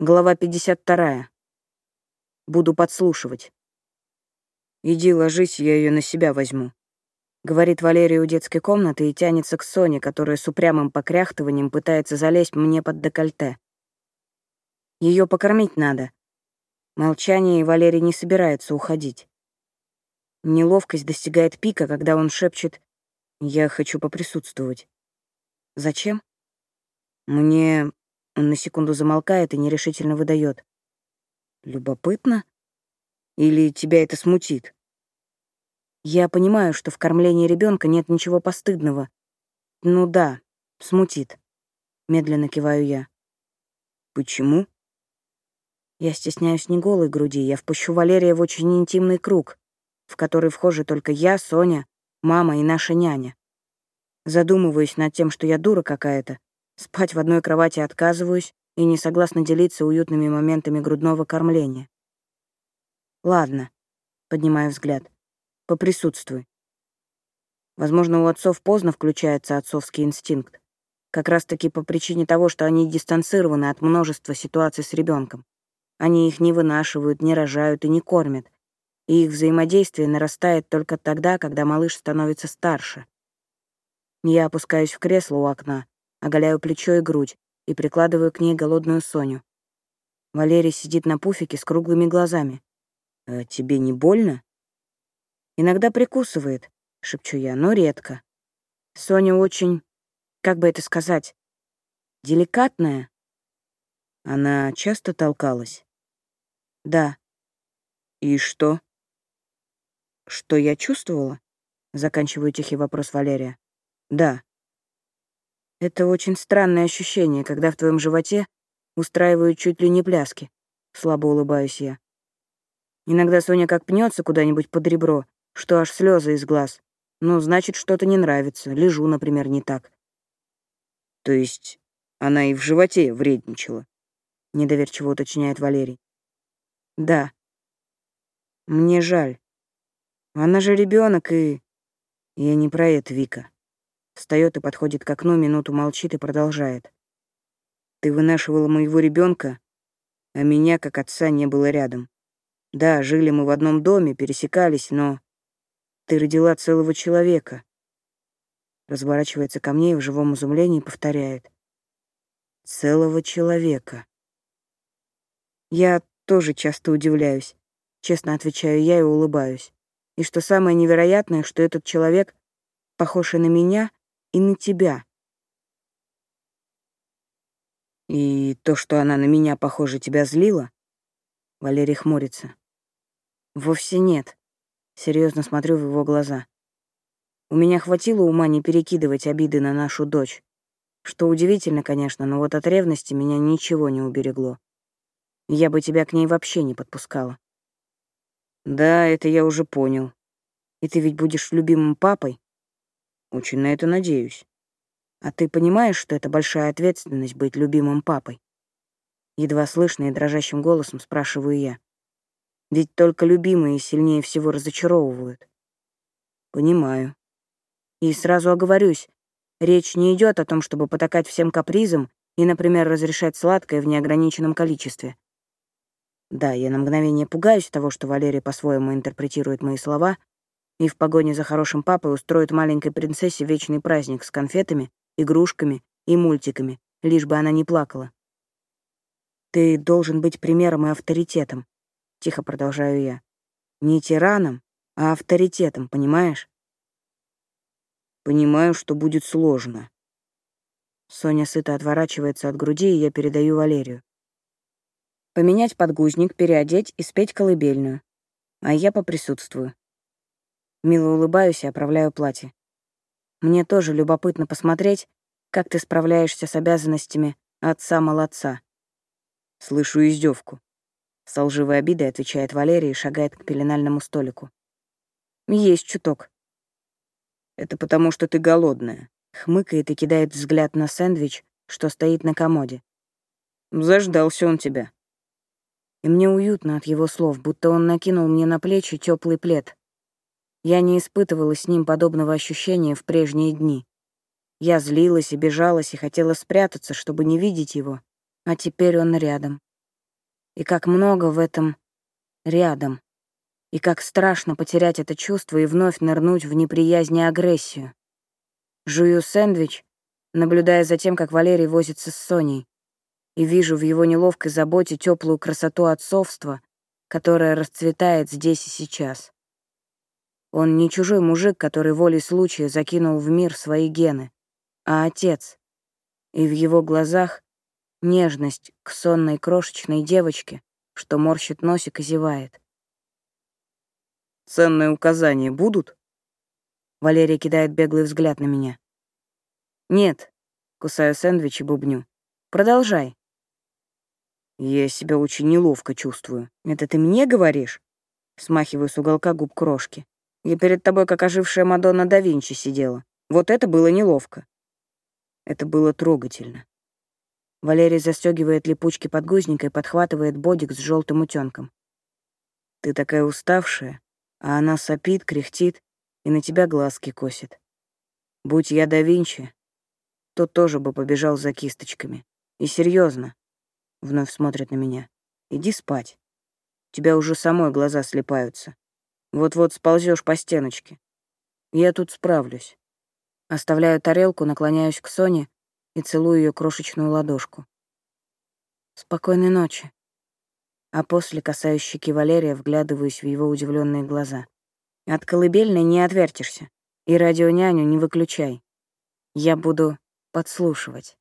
Глава 52. Буду подслушивать. «Иди ложись, я ее на себя возьму», — говорит Валерия у детской комнаты и тянется к Соне, которая с упрямым покряхтыванием пытается залезть мне под декольте. Ее покормить надо. Молчание, и Валерий не собирается уходить. Неловкость достигает пика, когда он шепчет «Я хочу поприсутствовать». «Зачем?» «Мне он на секунду замолкает и нерешительно выдает. «Любопытно? Или тебя это смутит?» Я понимаю, что в кормлении ребенка нет ничего постыдного. Ну да, смутит. Медленно киваю я. Почему? Я стесняюсь не голой груди, я впущу Валерия в очень интимный круг, в который вхожи только я, Соня, мама и наша няня. Задумываюсь над тем, что я дура какая-то, Спать в одной кровати отказываюсь и не согласна делиться уютными моментами грудного кормления. Ладно, поднимаю взгляд, поприсутствуй. Возможно, у отцов поздно включается отцовский инстинкт. Как раз-таки по причине того, что они дистанцированы от множества ситуаций с ребенком. Они их не вынашивают, не рожают и не кормят. И их взаимодействие нарастает только тогда, когда малыш становится старше. Я опускаюсь в кресло у окна оголяю плечо и грудь и прикладываю к ней голодную Соню. Валерий сидит на пуфике с круглыми глазами. «А тебе не больно?» «Иногда прикусывает», — шепчу я, — «но редко. Соня очень, как бы это сказать, деликатная». Она часто толкалась? «Да». «И что?» «Что я чувствовала?» — заканчиваю тихий вопрос Валерия. «Да». Это очень странное ощущение, когда в твоем животе устраивают чуть ли не пляски. Слабо улыбаюсь я. Иногда Соня как пнется куда-нибудь под ребро, что аж слезы из глаз. Ну, значит, что-то не нравится. Лежу, например, не так. То есть она и в животе вредничала? Недоверчиво уточняет Валерий. Да. Мне жаль. Она же ребенок и... Я не про это, Вика. Встает и подходит к окну, минуту молчит и продолжает. Ты вынашивала моего ребенка, а меня, как отца, не было рядом. Да, жили мы в одном доме, пересекались, но ты родила целого человека. Разворачивается ко мне и в живом изумлении повторяет. Целого человека. Я тоже часто удивляюсь. Честно отвечаю я и улыбаюсь. И что самое невероятное, что этот человек, похожий на меня, и на тебя. И то, что она на меня, похоже, тебя злила? Валерий хмурится. Вовсе нет. Серьезно смотрю в его глаза. У меня хватило ума не перекидывать обиды на нашу дочь. Что удивительно, конечно, но вот от ревности меня ничего не уберегло. Я бы тебя к ней вообще не подпускала. Да, это я уже понял. И ты ведь будешь любимым папой? Очень на это надеюсь. А ты понимаешь, что это большая ответственность быть любимым папой? Едва слышно и дрожащим голосом спрашиваю я. Ведь только любимые сильнее всего разочаровывают. Понимаю. И сразу оговорюсь, речь не идет о том, чтобы потакать всем капризам и, например, разрешать сладкое в неограниченном количестве. Да, я на мгновение пугаюсь того, что Валерий по-своему интерпретирует мои слова, и в погоне за хорошим папой устроит маленькой принцессе вечный праздник с конфетами, игрушками и мультиками, лишь бы она не плакала. «Ты должен быть примером и авторитетом», — тихо продолжаю я. «Не тираном, а авторитетом, понимаешь?» «Понимаю, что будет сложно». Соня сыто отворачивается от груди, и я передаю Валерию. Поменять подгузник, переодеть и спеть колыбельную. А я поприсутствую. Мило улыбаюсь и оправляю платье. Мне тоже любопытно посмотреть, как ты справляешься с обязанностями отца-молодца. Слышу издевку. С лживой обидой отвечает Валерий и шагает к пеленальному столику. Есть чуток. Это потому, что ты голодная. Хмыкает и кидает взгляд на сэндвич, что стоит на комоде. Заждался он тебя. И мне уютно от его слов, будто он накинул мне на плечи теплый плед, я не испытывала с ним подобного ощущения в прежние дни. Я злилась и бежалась и хотела спрятаться, чтобы не видеть его, а теперь он рядом. И как много в этом рядом. И как страшно потерять это чувство и вновь нырнуть в неприязнь и агрессию. Жую сэндвич, наблюдая за тем, как Валерий возится с Соней, и вижу в его неловкой заботе теплую красоту отцовства, которая расцветает здесь и сейчас. Он не чужой мужик, который волей случая закинул в мир свои гены, а отец. И в его глазах нежность к сонной крошечной девочке, что морщит носик и зевает. «Ценные указания будут?» Валерия кидает беглый взгляд на меня. «Нет», — кусаю сэндвич и бубню. «Продолжай». «Я себя очень неловко чувствую. Это ты мне говоришь?» Смахиваю с уголка губ крошки. Я перед тобой, как ожившая Мадонна да Винчи, сидела. Вот это было неловко. Это было трогательно. Валерий застегивает липучки подгузника и подхватывает бодик с желтым утенком. Ты такая уставшая, а она сопит, кряхтит и на тебя глазки косит. Будь я да Винчи, то тоже бы побежал за кисточками. И серьезно, вновь смотрит на меня. Иди спать. У тебя уже самой глаза слепаются. Вот-вот сползешь по стеночке. Я тут справлюсь. Оставляю тарелку, наклоняюсь к Соне и целую ее крошечную ладошку. Спокойной ночи. А после, касаясь щеки Валерия, вглядываюсь в его удивленные глаза. От колыбельной не отвертишься. И радионяню не выключай. Я буду подслушивать.